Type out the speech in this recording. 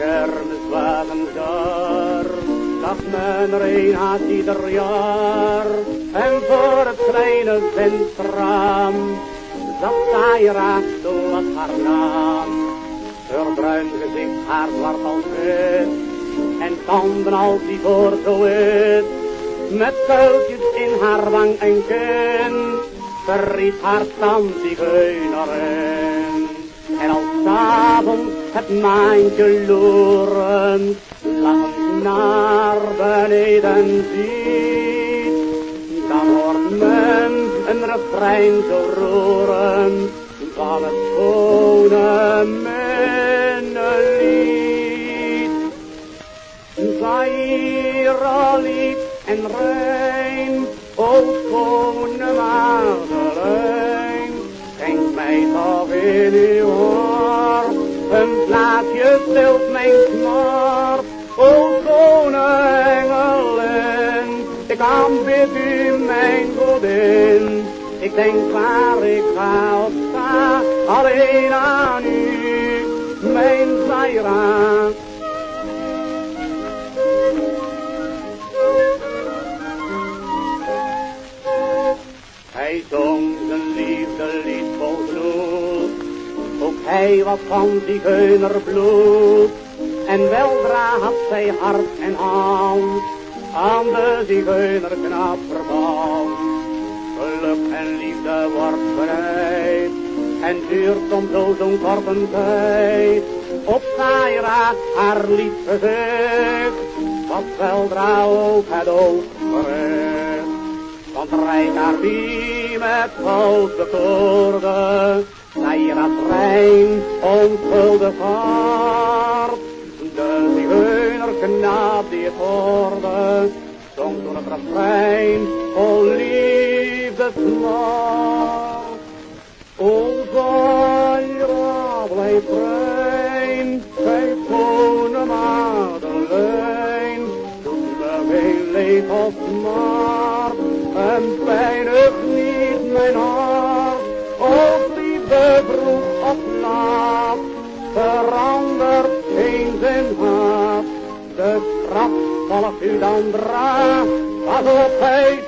Toen de kermiswagen daar, zag men er een haast ieder jaar. En voor het kleine vensterraam, zat Zaira, zo was haar naam. Haar bruin gezicht, haar zwart als wit, en tanden als die voor zo wit. Met kuiltjes in haar wang en kin, verriet haar stand zigeunerin. En als s'avonds het maantje loeren, lachend naar beneden ziet, dan hoort men een refrein zo roeren van het schone minnelied. Zaira lief en rein, o schone Madeleine, schenk mij toch in stilt mijn knor, o engelin, ik aanbid u mijn godin, ik denk waar ik ga of sta, alleen aan u, mijn Zaira. Hij hij was van zigeunerbloed. En weldra had zij hart en hand aan de zigeunerknaap verband. Geluk en liefde wordt bereid en duurt zo zo'n korte tijd. Op Zaira haar lief gezicht was weldra ook het oog gericht. Want rijdt haar die met grote koorden, Zaira's rein onschuldig hart. De zigeunerknaap die het hoorde, zong toen het refrein vol liefdesnacht. O Zaira, blijf rein, gij schone Madeleine, toen de veel leed of smart, en pijnig niet mijn hart, de straf volgt u dan dra, pas op hij.